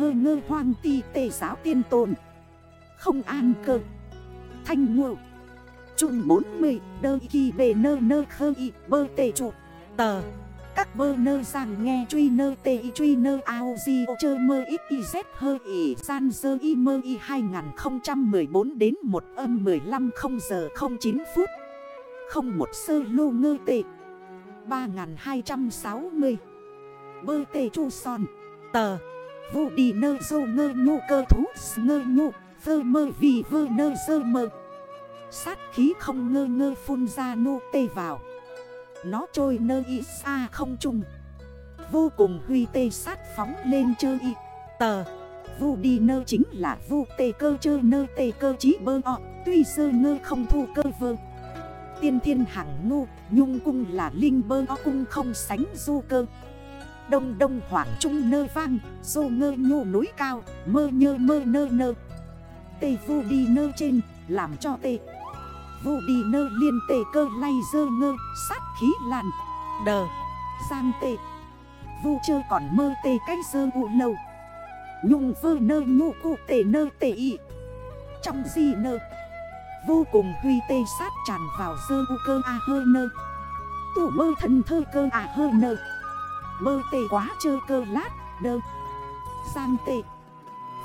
hơ ngơ hoang ti tề giáo tiên tồn. Không an cơ. Thanh ngộ. Trung 40 đơ kỳ bề nơ nơ khơ y, bơ tề trụ Tờ. Các bơ nơ rằng nghe truy nơ tê y, truy nơ ao di ô chơ mơ ít y z hơ y san dơ y mơ y. 2014 đến 1 âm 15 0 giờ 09 phút. Không một sơ lô ngơ tệ 3260 Bơ tê chu son. Tờ. Vụ đi nơ dô ngơ nhu cơ thú ngơ nhu Vơ mơ vì vơ nơ dơ mơ. Sát khí không ngơ ngơ phun ra nô tê vào. Nó trôi nơ y xa không trùng Vô cùng huy tê sát phóng lên chơ y. Tờ, vô đi nơ chính là vô tê cơ chơ nơ tê cơ chí bơ ọ Tuy sơ ngơ không thu cơ vơ. Tiên thiên hạng ngu Nhung cung là linh bơ ọ cung không sánh du cơ. Đông đông hoảng trung nơ vang, Dô ngơ nhô núi cao, Mơ nhơ mơ nơ nơ. Tê vu đi nơ trên, Làm cho tê. Vu đi nơ liên tê cơ lay dơ ngơ, Sát khí làn. Đờ. Giang tê. Vu chơ còn mơ tê cách dơ u lâu Nhung vơ nơ nhô cụ tê nơ tê y. Trong gì nơ. Vô cùng huy tê sát tràn vào dơ u cơ a hơ nơ. Tủ mơ thân thơ cơ à hơ nơ. Bơ tê quá chơ cơ lát, đơ. Sang tê.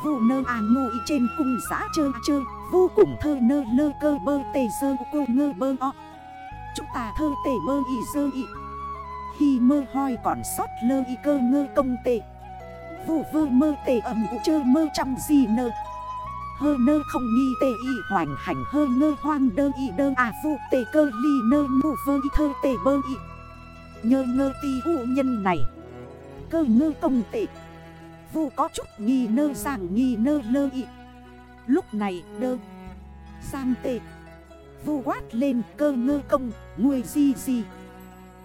Vô nơ à ngụ trên cung giã chơ chơ, Vô cùng thơ nơ lơ cơ bơ tê sơ cô ngơ bơ o. Chúng ta thơ tê bơ y sơ y. Khi mơ hoi còn sót lơ y cơ ngơ công tê. Vô vơ mơ tê ẩm vụ chơ mơ trong gì nơ. Hơ nơ không nghi tê y hoành hành, hơ ngơ hoang đơ y đơ à vụ tê cơ ly nơ mù vơ y thơ tê bơ y. Nhơ ngơ ti u nhân này. Cơ ngơ công tệ Vu có chút nghi nơ giảng nghi nơ lơ ị Lúc này đơ. Giang tệ Vu quát lên cơ ngơ công, Nguôi di di.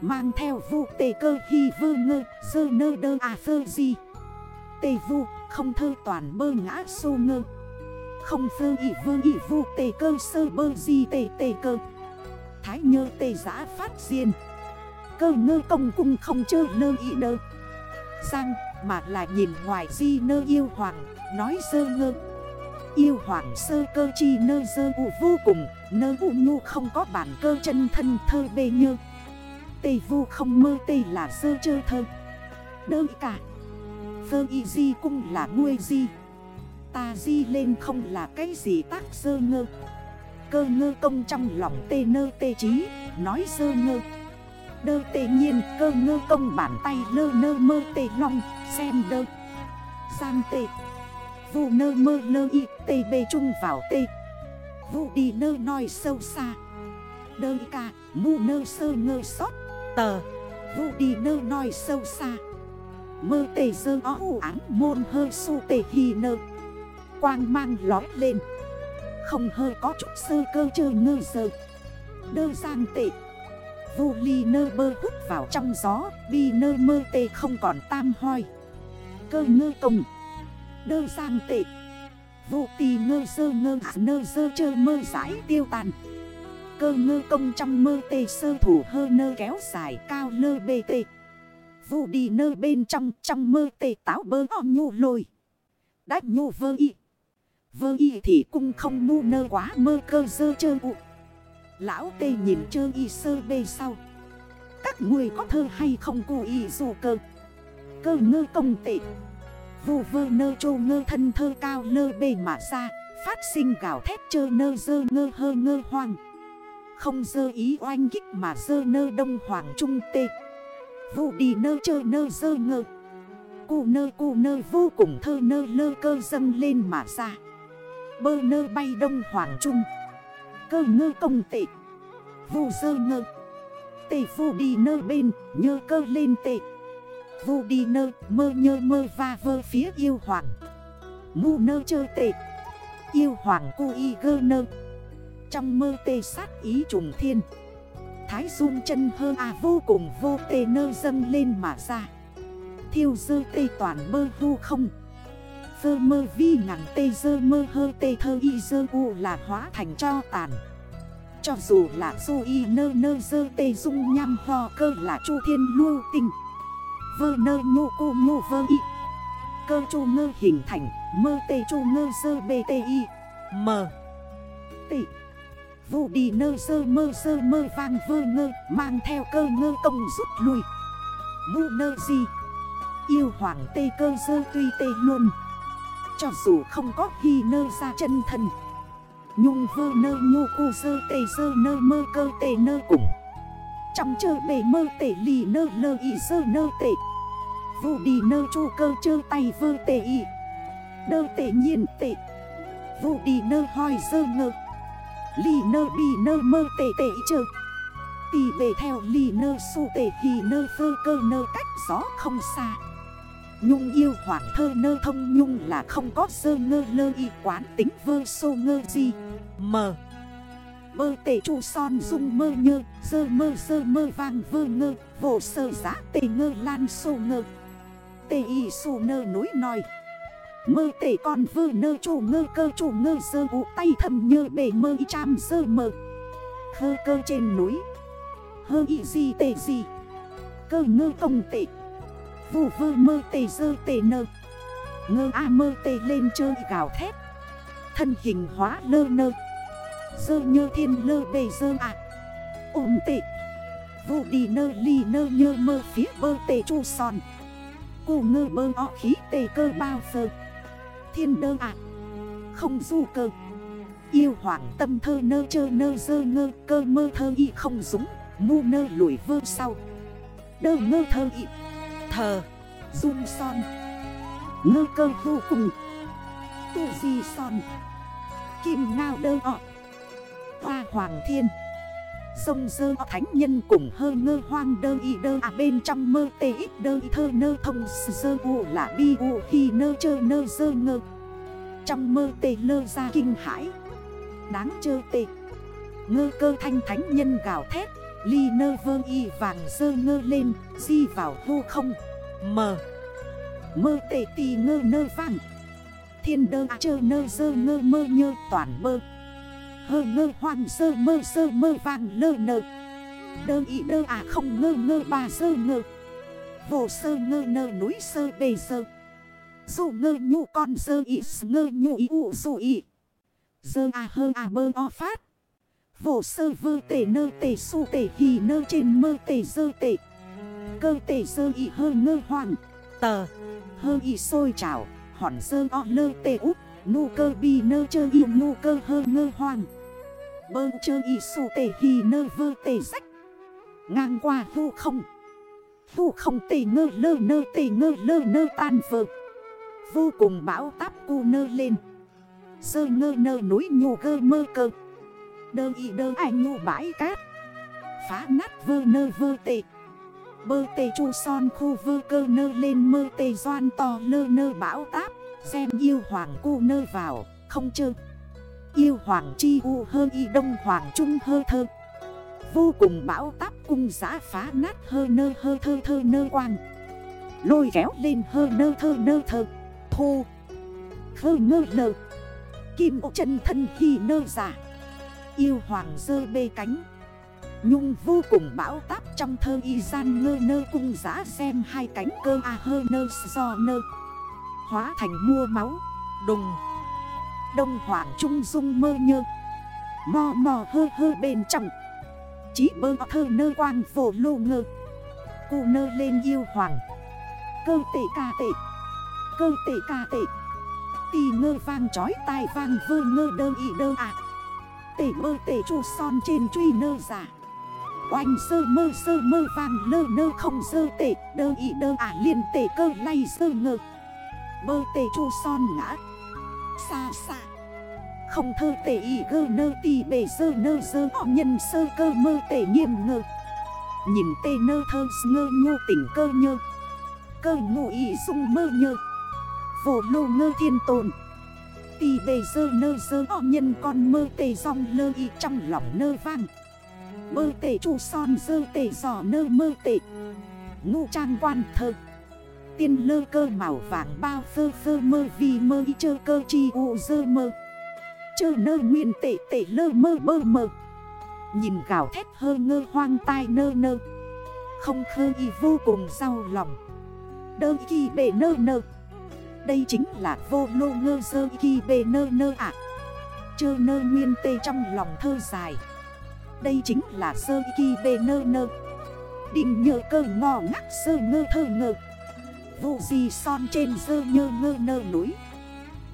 Mang theo vu tề cơ hi vơ ngơ, Sơ nơ đơ à phơ di. Tề vu, không thơ toàn bơ ngã sô ngơ. Không phơ ị vơ ị vu tề cơ sơ bơ di tề tề cơ. Thái nhơ tề giã phát diên cơ ngơ công cung không chơ lơ ý nơ Sang mà là nhìn ngoài di nơ yêu hoàng, Nói sơ ngơ. Yêu hoàng sơ cơ chi nơ sơ u vô cùng, Nơ u nhu không có bản cơ chân thân thơ bê nhơ. Tây vu không mơ tây là sơ chơ thơ. Đơ cả. Phơ y di cung là nuôi di. Ta di lên không là cái gì tác sơ ngơ. Cơ ngơ công trong lòng tê nơ tê trí, Nói sơ ngơ. Đơ tê nhiên, cơ ngơ công bản tay lơ nơ mơ tê long, Xem đơ. Giang tê. Vụ nơ mơ lơ y, tê bê chung vào tê. Vụ đi nơ nói sâu xa. Đơ y ca, mu nơ sơ ngơ sót. Tờ. Vụ đi nơ nói sâu xa. Mơ tê dơ ó ủ áng, môn hơi su tê hì nơ. Quang mang lói lên. Không hơi có chút sơ cơ chơi ngơ sơ Đơ giang tệ Vô ly nơ bơ hút vào trong gió Bi nơ mơ tê không còn tam hoi. Cơ ngơ công Đơ sang tệ. Vô tì ngơ sơ ngơ à nơ sơ chơ mơ giải tiêu tàn. Cơ ngơ công trong mơ tê sơ thủ hơ nơ kéo dài cao lơ bê tê. Vô đi nơ bên trong trong mơ tê táo bơ o nhu lồi, Đách nhu vơ y. Vơ y thì cung không mu nơ quá mơ cơ sơ chơ ụt Lão tê nhìn chơ y sơ bê sau. Các người có thơ hay không cụ y dù cơ? Cơ ngơ công tệ. Vù vơ nơ trô ngơ thân thơ cao lơ bê mà ra. Phát sinh gạo thép chơ nơ dơ ngơ hơ ngơ hoang. Không dơ ý oanh kích mà dơ nơ đông hoàng trung tê. Vụ đi nơ chơ nơ dơ ngơ. Cụ nơ cụ nơ vô cùng thơ nơ lơ cơ dâng lên mà ra. Bơ nơ bay đông hoàng trung. Cơ ngư công tệ. Vù sơ ngơ. Tệ vù đi nơ bên, Nhơ cơ lên tệ. Vù đi nơ, mơ nhơ mơ va vơ phía yêu hoàng. Ngu nơ chơ tệ. Yêu hoàng cu y gơ nơ. Trong mơ tê sát ý trùng thiên. Thái dung chân hơ à vô cùng vô tê nơ dâng lên mà ra. Thiêu dơ tê toàn mơ vu không. Dơ mơ vi ngắn tê dơ mơ hơ tê thơ y dơ u là hóa thành cho tàn. Cho dù là du y nơ nơ dơ tê dung nhằm ho cơ là chu thiên lưu tình Vơ nơ nhô cô nhô vơ y. Cơ chu ngơ hình thành, Mơ tê chu ngơ dơ bê tê y. Mờ Tê Vụ đi nơ sơ mơ sơ mơ vang vơ ngơ, Mang theo cơ ngơ công rút lui. Vụ nơ gì Yêu hoàng tê cơ sơ tuy tê luôn. Cho dù không có hy nơ ra chân thân. Nhung vơ nơ nhu cu sơ tê sơ nơ, mơ cơ tê nơ cùng. Trong chơ bề mơ tê, lì nơ lơ y sơ nơ tê. Vụ đi nơ chu cơ chơ tay vơ tê y. Đơ tê nhiên tê. Vụ đi nơ hoi sơ ngơ. Lì nơ bì nơ mơ tê tê chơ. Tì bề theo lì nơ su tê, hì nơ vơ cơ nơ cách gió không xa. Nhung yêu hoàng thơ nơ thông nhung là không có sơ ngơ lơ y quán tính vơ sô ngơ gì. Mờ Mơ tệ chu son dung mơ nhơ, Sơ mơ sơ mơ vang vơ ngơ Vổ sơ giá tệ ngơ lan sô ngơ. Tê y sô nơ núi nòi. Mơ tệ con vơ nơ chủ ngơ cơ chủ ngơ sơ ụ tay thầm nhơ bể mơ y cham sơ mơ Khơ cơ trên núi. Hơ y gì tệ gì Cơ ngơ công tệ. Vù vơ mơ tê dơ tê nơ. Ngơ a mơ tê lên chơi gào thét. Thân hình hóa lơ nơ. Dơ nhơ thiên lơ bề dơ ạ Ôm tể Vụ đi nơ ly nơ nhơ mơ phía bơ tê chu son. Cô ngơ bơ o khí tê cơ bao phơ Thiên đơ ạ Không du cơ. Yêu hoàng tâm thơ nơ chơ nơ dơ ngơ Cơ mơ thơ y không dũng. Mu nơ lùi vơ sau. Đơ ngơ thơ y. Thờ. Dung son. Ngơ cơ vô cùng. Tu di son. Kim ngao đơ ọ Hoa hoàng thiên. Sông dơ thánh nhân cùng hơ ngơ hoang đơ y đơ. À bên trong mơ tê ít đơ y thơ nơ thông sơ u là bi u khi nơ chơ nơ dơ ngơ. Trong mơ tê lơ ra kinh hãi. Đáng chơ tê. Ngơ cơ thanh thánh nhân gào thét. Ly nơ vơ y vàng dơ ngơ lên, Di vào vô không. Mờ Mơ tê tì ngơ nơ vàng. Thiên đơ chơ nơ dơ ngơ mơ nhơ toàn mơ. Hơ ngơ hoàng sơ mơ sơ mơ vàng lơ nơ. Đơ ý đơ à không ngơ ngơ bà sơ ngơ. Vô sơ ngơ nơ núi sơ bề sơ. Dù ngơ nhu con sơ ý ngơ nhu ý ụ dù ý Dơ à hơ à bơ o phát. Vô sơ vơ tể nơ tể su tể hì nơ trên mơ tể dơ tể. Cơ tể dơ y hơ ngơ hoàng Tờ. Hơ y sôi trào. Hòn dơ o lơ tể út Nụ cơ bi nơ chơ y nụ cơ hơ ngơ hoàng Bơ chơ y su tể hì nơ vơ tể rách. Ngang qua hư không. Hư không tể ngơ lơ nơ tể ngơ lơ nơ tan vợ Vô cùng bão táp cu nơ lên. Sơ ngơ nơ núi nhô gơ mơ cơ. Đơ y đơ ai nhu bãi cát. Phá nát vơ nơ vơ tệ. Bơ tê chu son khu vơ cơ nơ lên mơ tê doan to lơ nơ bão táp. Xem yêu hoàng cu nơ vào, không chơ. Yêu hoàng chi u hơ y đông hoàng trung hơ thơ. Vô cùng bão táp cung giã phá nát hơ nơ hơ thơ thơ nơ quang. Lôi kéo lên hơ nơ thơ nơ thơ. Thô. Khơ ngơ nơ Kim ô chân thân hi nơ giả Yêu hoàng dơ bê cánh. Nhung vô cùng bão táp trong thơ y gian ngơ nơ cung giá xem hai cánh cơ a hơ nơ do nơ. Hóa thành mua máu, Đùng. Đông hoàng trung dung mơ nhơ. Mò mò hơ hơ bên trong. Chí bơ thơ nơ quang vô lô ngơ. Cụ nơ lên yêu hoàng. Cơ tệ ca tệ. Cơ tệ ca tệ. Tì ngơ vang chói tai vang vơ ngơ đơ y đơ ạ à. Tệ mơ tệ chu son trên truy nơ giả. Oanh sơ mơ sơ mơ vàng lơ nơ không sơ tệ Đơ y đơ ả à liền tệ cơ lay sơ ngơ. Mơ tệ chu son ngã. Xa xa Không thơ tệ y gơ nơ tì bề sơ nơ sơ, họ nhân sơ cơ mơ tệ nghiêm ngơ. Nhìn tê nơ thơ ngơ nhô tỉnh cơ nhơ. Cơ ngụ y sung mơ nhơ. Vô lô ngơ thiên tồn. Tì bề dơ nơ dơ, o nhân con mơ tê rong lơ y trong lòng nơ vang. Mơ tê chu son dơ tê giò nơ mơ tê Ngu trang quan thơ. Tiên lơ cơ màu vàng bao phơ phơ mơ vì mơ y chơ cơ chi u dơ mơ. Chơ nơ nguyên tệ tệ lơ mơ bơ mơ. Nhìn gạo thét hơ ngơ hoang tai nơ nơ. Không khơ y vô cùng đau lòng. Đơ kỳ bể nơ nơ. Đây chính là vô lô ngơ dơ kỳ bề nơ nơ ạ. Chơ nơ nguyên tê trong lòng thơ dài. Đây chính là sơ kỳ bề nơ nơ. Định nhờ cơ ngò ngắc sơ ngơ thơ ngơ. Vụ gì son trên sơ nhơ ngơ nơ núi.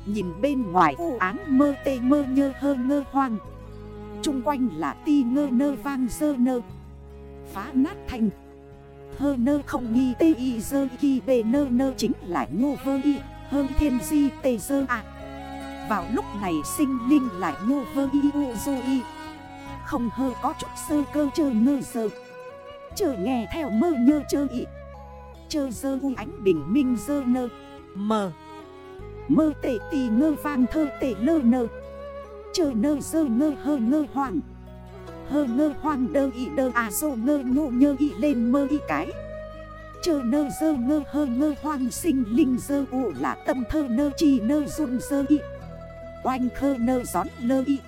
Nhìn bên ngoài u áng mơ tê mơ nhơ hơ ngơ hoang. Trung quanh là ti ngơ nơ vang sơ nơ. Phá nát thành. Hơ nơ không nghi tê y dơ kỳ bề nơ nơ chính là nhô vơ y. Hơn thiên di tê dơ ạ. Vào lúc này sinh linh lại ngô vơ y u dô y. Không hơ có chút sơ cơ chơ ngơ sơ Chơ nghe theo mơ nhơ chơ y. Chơ dơ u ánh bình minh dơ nơ. Mờ. Mơ tệ tì ngơ vang thơ tệ lơ nơ. Chơ nơ dơ ngơ hơ ngơ hoàng Hơ ngơ hoàng đơ y đơ à dô ngơ nhô nhơ y lên mơ y cái. Chơ nơ dơ ngơ hơ ngơ hoang sinh linh dơ ụ là tâm thơ nơ chi nơ run dơ y. Oanh khơ nơ gión lơ y.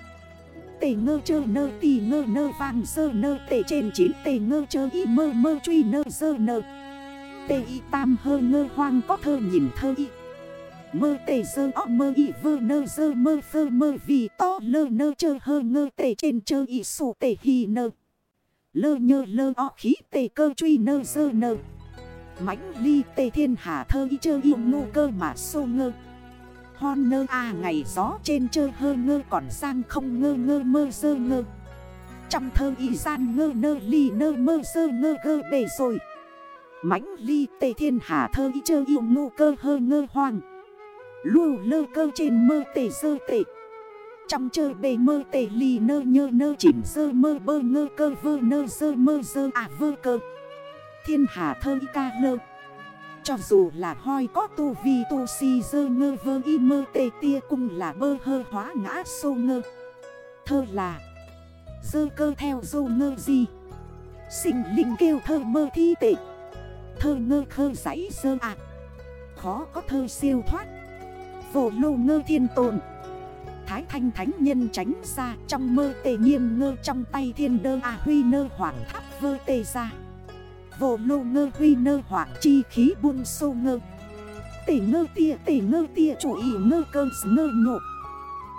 Tề ngơ chơ nơ tì ngơ nơ vàng dơ nơ tề trên chín tề ngơ chơ y mơ mơ truy nơ dơ nơ. Tề y tam hơ ngơ hoang có thơ nhìn thơ y. Mơ tề dơ o mơ y vơ nơ dơ mơ phơ mơ vì to lơ nơ chơ hơ ngơ tề trên chơ y sủ tề hi nơ. Lơ nhơ lơ o khí tề cơ truy nơ dơ nơ mãnh ly tê thiên hà thơ y chơ y ngu cơ mà sô ngơ. Hon nơ a ngày gió trên chơ hơ ngơ còn sang không ngơ ngơ mơ sơ ngơ. Trong thơ y gian ngơ nơ ly nơ mơ sơ ngơ gơ bề rồi. Mãnh ly, tê thiên hà thơ y chơ y ngu cơ hơ ngơ hoang. Lưu lơ cơ trên mơ tề sơ tê Trong chơi bề mơ tề lì nơ nhơ nơ chỉnh sơ mơ bơ ngơ cơ vơ nơ sơ mơ sơ à vơ cơ. Thiên hà thơ y ca lơ Cho dù là hoi có tu vi tu si dơ ngơ vơ y mơ tề tia cung là bơ hơ hóa ngã sô ngơ. Thơ là, Dơ cơ theo dô ngơ gì Sinh linh kêu thơ mơ thi tệ. Thơ ngơ khơ giấy dơ ạ. Khó có thơ siêu thoát. Vô lô ngơ thiên tồn. Thái thanh thánh nhân tránh ra Trong mơ tề nghiêm ngơ trong tay thiên đơ à huy nơ hoàng tháp vơ tề ra. Vô lô ngơ huy nơ hoàng chi khí buôn sô ngơ. Tể ngơ tia, tể ngơ tia chủ ý ngơ cơ ngơ nhộ.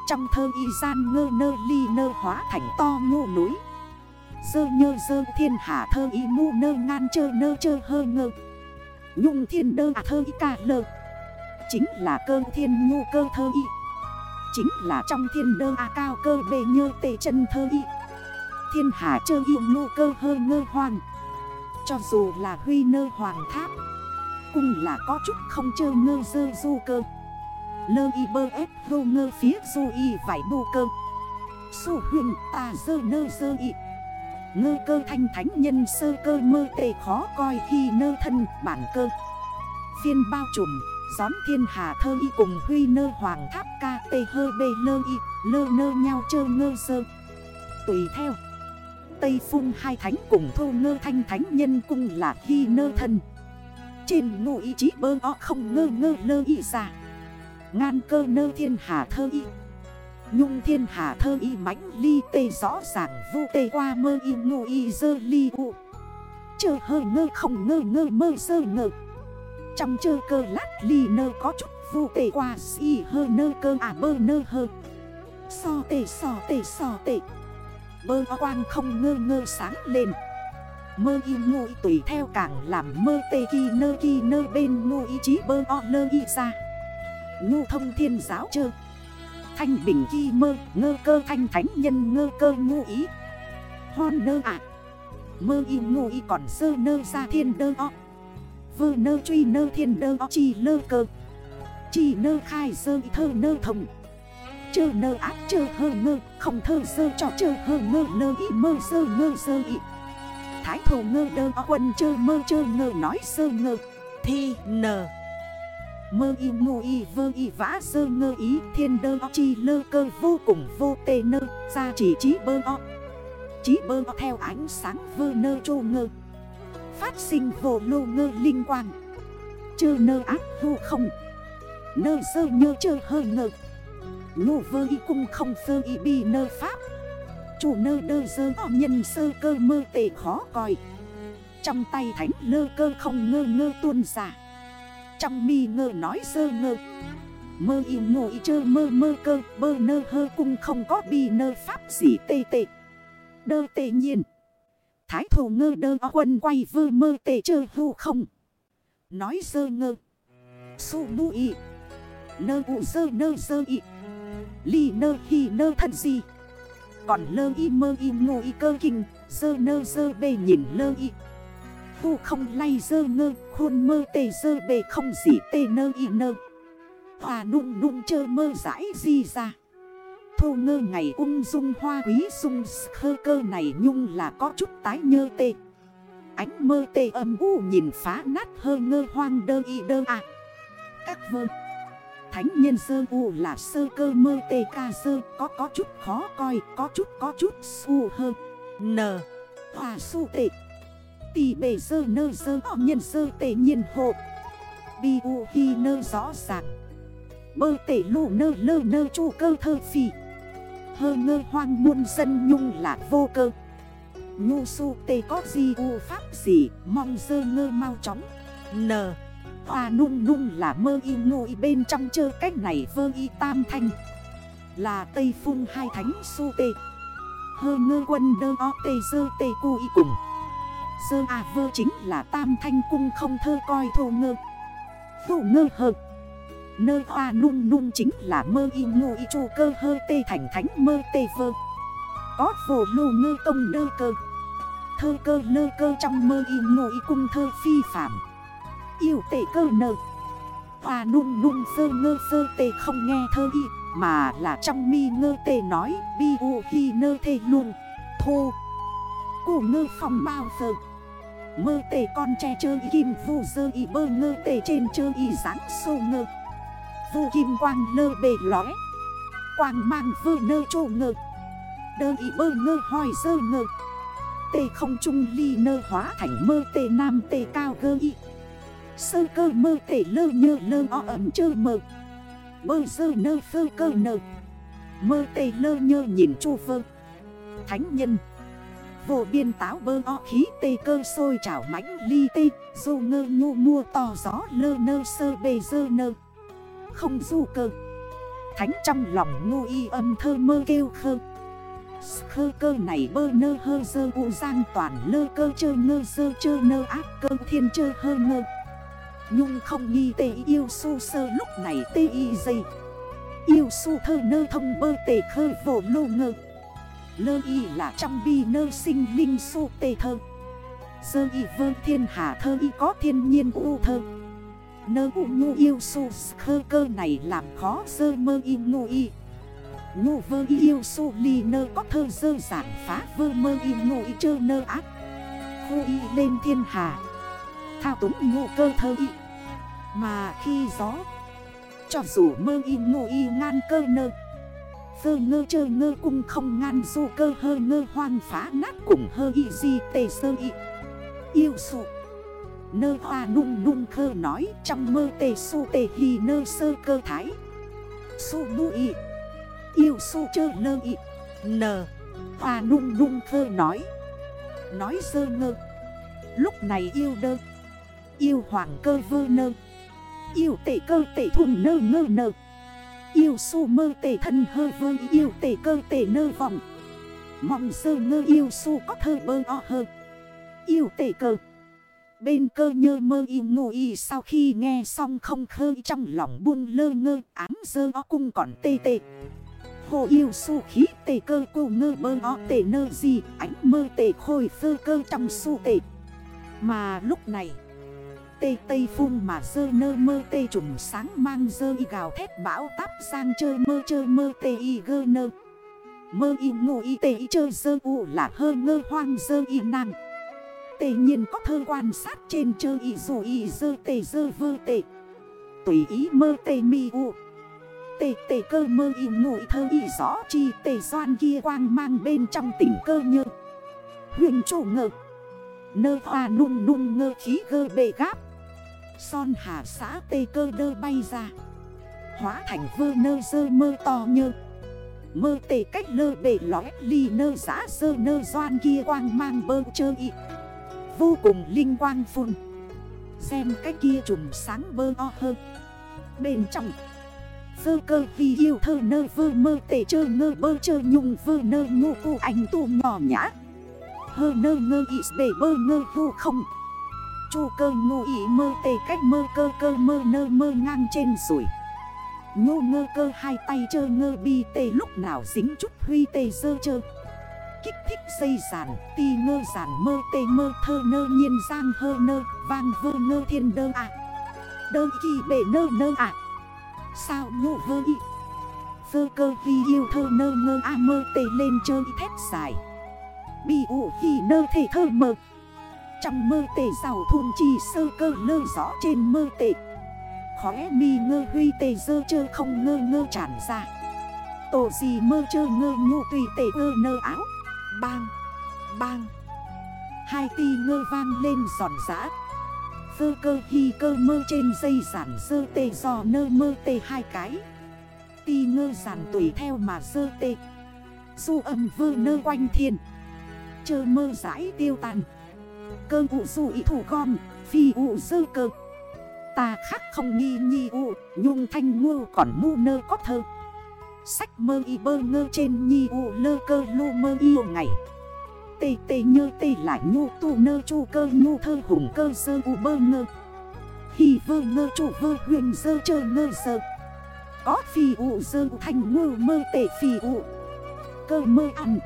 Trong thơ y gian ngơ nơ ly nơ hóa thành to ngô núi. Dơ nhơ dơ thiên hạ thơ y mu nơ ngan chơ nơ chơ hơ ngơ. Nhung thiên đơ à thơ y ca lơ. Chính là cơ thiên nhu cơ thơ y. Chính là trong thiên đơ a cao cơ bề nhơ tề chân thơ y. Thiên hạ chơ yêu nhu cơ hơ ngơ hoàng cho dù là huy nơ hoàng tháp, Cũng là có chút không chơ ngơ dơ du cơ. Lơ y bơ ép hô ngơ phía du y vải bu cơ. Su huyền ta dơ nơ dơ y. Ngơ cơ thanh thánh nhân sơ cơ mơ tề khó coi khi nơ thân bản cơ. Phiên bao trùm, Gión thiên hà thơ y cùng huy nơ hoàng tháp ca tê hơ bê lơ y, Lơ nơ nhau chơ ngơ sơ. Tùy theo. Tây phung hai thánh cùng thô ngơ thanh thánh nhân cung là hy nơ thân. Trên ngụ ý chí bơ o không ngơ ngơ lơ y ra. Ngan cơ nơ thiên hà thơ y. Nhung thiên hà thơ y mãnh ly tê rõ ràng vô tê qua mơ y ngụ y dơ ly u. Chơ hơi ngơ không ngơ ngơ mơ sơ ngơ. Trong chơ cơ lát ly nơ có chút vu tê qua si hơ nơ cơ à bơ nơ hơ. So tê so tê so tê. Bơ quang không ngơ ngơ sáng lên. Mơ y ngụ tùy theo càng làm mơ tê kỳ nơ kỳ nơ bên ngụ ý chí bơ o nơ y ra. Nhu thông thiên giáo chơ. Thanh bình kỳ mơ, ngơ cơ thanh thánh nhân ngơ cơ ngụ ý. Hon nơ ạ. Mơ y ngụ còn sơ nơ ra thiên đơ o. Vơ nơ truy nơ thiên đơ chi lơ cơ. Chi nơ khai sơ thơ nơ thông. Chơ nơ ác chơ hơ ngơ, Không thơ sơ cho, chơ hơ ngơ, nơ y mơ sơ ngơ sơ y Thái thổ ngơ đơ quân chơ mơ, chơ ngơ nói sơ ngơ. Thi nờ Mơ y ngô y, vơ y, vã sơ ngơ ý, Thiên đơ chi lơ cơ, vô cùng, vô tê nơ Ra chỉ trí bơ o Chí bơ o theo ánh sáng vơ nơ chô ngơ. Phát sinh vô lô ngơ linh quang. Chơ nơ ác vô không. Nơ sơ nhơ, chơ hơi ngơ. Ngô vơ y cung không sơ y bi nơ pháp. Chủ nơ đơ sơ o nhân sơ cơ mơ tệ khó coi Trong tay thánh lơ cơ không ngơ ngơ tuôn giả Trong mi ngơ nói sơ ngơ. Mơ y ngộ y chơ mơ mơ cơ, Bơ nơ hơ cung không có bi nơ pháp gì tê tê. Đơ tê nhiên. Thái thủ ngơ đơ quân quay vơ mơ tê chơ hù không. Nói sơ ngơ. Su bu y. Nơ u sơ nơ sơ y. Ly nơ hi nơ thân gì Còn lơ y mơ y ngô y cơ kinh, Dơ nơ dơ bê nhìn lơ y. Khu không lay dơ ngơ Khuôn mơ tê dơ bề không gì tê nơ y nơ. Hòa nụng nụng chơ mơ giải di ra. Thô ngơ ngày ung dung hoa quý sung khơ cơ này nhung là có chút tái nhơ tê. Ánh mơ tê âm u nhìn phá nát hơ ngơ hoang đơ y đơ à Các vơ. Thánh nhân sơ u là sơ cơ mơ tê ca sơ, Có có chút khó coi, Có chút có chút su hơn N Hòa su tệ Tì bề sơ nơ sơ nhân sơ tệ nhiên hộ. Bi u hi nơ rõ ràng. Bơ tể lụ nơ lơ nơ chu cơ thơ phì. Hơ ngơ hoang muôn dân nhung là vô cơ. Nhu su tê có gì u pháp gì, Mong sơ ngơ mau chóng. N. Hoa nung nung là mơ y ngụy bên trong chơ cách này vơ y tam thanh. Là Tây Phung hai thánh su tê. Hơ ngơ quân đơ o tê dơ tê cu y cùng. Dơ à vơ chính là tam thanh cung không thơ coi thô ngơ. Thủ ngơ hợp Nơ hoa nung nung chính là mơ y ngụy chu cơ hơ tê thành thánh mơ tê vơ. Có phổ lô ngơ công đơ cơ. Thơ cơ lơ cơ trong mơ y ngụy cung thơ phi phạm Yêu tệ cơ nơ Hoa nung nung sơ ngơ sơ tê không nghe thơ y, Mà là trong mi ngơ tê nói, bi u hi nơ thê luôn Thô. Cổ ngơ phòng bao giờ? Mơ tê con tre chơ y kim, vu sơ y bơ ngơ tê trên chơ y dáng sô ngơ. Vu kim quang lơ bề lóe. Quang mang vơ nơ trô ngơ. Đơ y bơ ngơ hoi sơ ngơ. Tê không trung ly nơ hóa thành mơ tê nam tê cao gơ y. Sơ cơ mơ tê lơ nhơ lơ o ẩm chơ mơ. Bơ sơ nơ phơ cơ nơ. Mơ tê lơ nhơ nhìn chu phơ. Thánh nhân. Vô biên táo bơ o khí tê cơ sôi trảo mãnh ly tê. Dù ngơ nhu mua to gió lơ nơ sơ bề dơ nơ. Không du cơ. Thánh trong lòng ngu y âm thơ mơ kêu khơ. Khơ cơ này bơ nơ hơ dơ u giang toàn lơ cơ chơ ngơ dơ chơ nơ ác cơ thiên chơ hơ ngơ. Nhung không nghi tê yêu su sơ lúc này tê y dây Yêu su thơ nơ thông bơ tê khơ vổ lô ngơ. Lơ y là trong bi nơ sinh linh su tê thơ. Sơ y vơ thiên hạ thơ y có thiên nhiên u thơ. Nơ u nhu yêu su khơ cơ này làm khó sơ mơ y ngu y. Ngu vơ y yêu su ly nơ có thơ dơ giản phá vơ mơ y ngu y chơ nơ ác. Khu y lên thiên hà. Thao túng ngu cơ thơ y. Mà khi gió, Cho dù mơ y ngu y ngan cơ nơ. Vơ ngơ chơ ngơ cung không ngan du cơ hơ ngơ hoang phá nát cùng hơ y di tê sơ y. Yêu su Nơ hoa nung nung khơ nói, trong mơ tê su tê hi nơ sơ cơ thái. Su nu y, Yêu su chơ nơ y N Hoa nung nung khơ nói. Nói sơ ngơ, Lúc này yêu đơ, Yêu hoàng cơ vơ nơ. Yêu tệ cơ tệ thùng nơ ngơ nơ Yêu su mơ tệ thân hơ vơ, yêu tệ cơ tệ nơ vọng. Mong sơ ngơ yêu su có thơ bơ o hơ. Yêu tệ cơ. Bên cơ nhơ mơ y ngủ y sau khi nghe xong không khơi trong lòng buông lơ ngơ, ám dơ o cung còn tê tê. Hồ yêu su khí tê cơ, cô ngơ bơ o tê nơ gì, ánh mơ tê khôi phơ cơ trong su tê Mà lúc này tê tây phun mà dơ nơ mơ tê trùng sáng mang dơ y gào thét bão táp sang chơi mơ chơi mơ tê y gơ nơ. Mơ y ngô y tê y chơi dơ u là hơ ngơ hoang dơ y năng. Tê nhiên có thơ quan sát trên chơi y dù y dơ tê dơ vơ tê. Tùy ý mơ tê mi u. Tê tê cơ mơ y ngụ thơ y rõ chi tê doan kia quang mang bên trong tỉnh cơ nhơ. Huyền chủ ngờ. Nơ hoa nung nung ngơ khí gơ bề gáp. Son hà xã tê cơ đơ bay ra. Hóa thành vơ nơ dơ mơ to nhơ. Mơ tê cách lơ bể lõi, ly nơ giã sơ nơ doan kia quang mang bơ chơ y. Vô cùng linh quang phun. Xem cái kia trùm sáng bơ o hơn Bên trong Vơ cơ vì yêu thơ nơ vơ mơ tể chơ ngơ bơ chơ nhung vơ nơ ngô cụ ảnh tu nhỏ nhã. Hơ nơ ngơ ý bể bơ ngơ vô không. Chu cơ ngu ý mơ tề cách mơ cơ cơ mơ nơ mơ ngang trên rủi Ngô ngơ cơ hai tay chơ ngơ bi tê lúc nào dính chút huy tê dơ chơ. Kích thích dây giản ti ngơ giản mơ tê mơ thơ nơ nhiên giang hơ nơ, Vang vơ ngơ thiên đơ ạ. À. Đơ kỳ bể nơ nơ ạ. À. Sao ngộ vơ ý Vơ cơ vi yêu thơ nơ ngơ a mơ tê lên chơi thét dài. Bi ụ khi nơ thể thơ mơ. Trong mơ tệ rào thun chi sơ cơ lơ rõ trên mơ tệ Khóe mi ngơ huy tê dơ chơ không ngơ ngơ tràn ra. Tổ gì mơ chơ ngơ nhu tùy tệ ơ nơ áo. Bang, bang. Hai ti ngơ vang lên giòn giã. Vơ cơ hi cơ mơ trên dây giản dơ tê giò nơ mơ tê hai cái. Ti ngơ giản tùy theo mà dơ tê Du âm vơ nơ quanh thiên. Chơ mơ giải tiêu tàn. Cơ ụ dù ý thủ gom, Phi ụ dơ cơ. Ta khác không nghi nhi ụ Nhung thanh ngô còn mu nơ có thơ. Sách mơ y bơ ngơ trên nhi ụ lơ cơ lô mơ yêu ngày. Tê tê nhơ tê lại nhu tu nơ chu cơ nhu thơ hùng cơ sơ ụ bơ ngơ. Hì vơ ngơ chủ vơ huyền dơ chơ ngơ sơ. Có phi ụ dơ thanh ngô mơ tê phi ụ Cơ mơ ăn